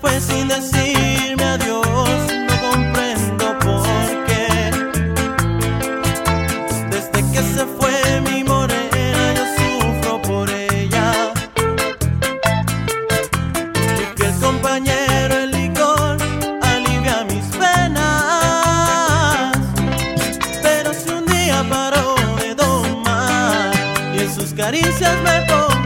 fue sin decirme adiós. No comprendo por qué. Desde que se fue mi morena, yo sufro por ella. Mi fiel compañero, el licor, alivia mis penas. Pero si un día paró de domar y en sus caricias me pongo.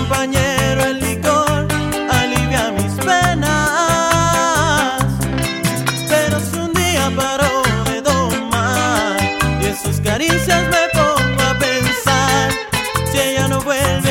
compañero el licor alivia mis penas. Pero si un día paro de tomar y en sus caricias me pongo a pensar, si ella no vuelve.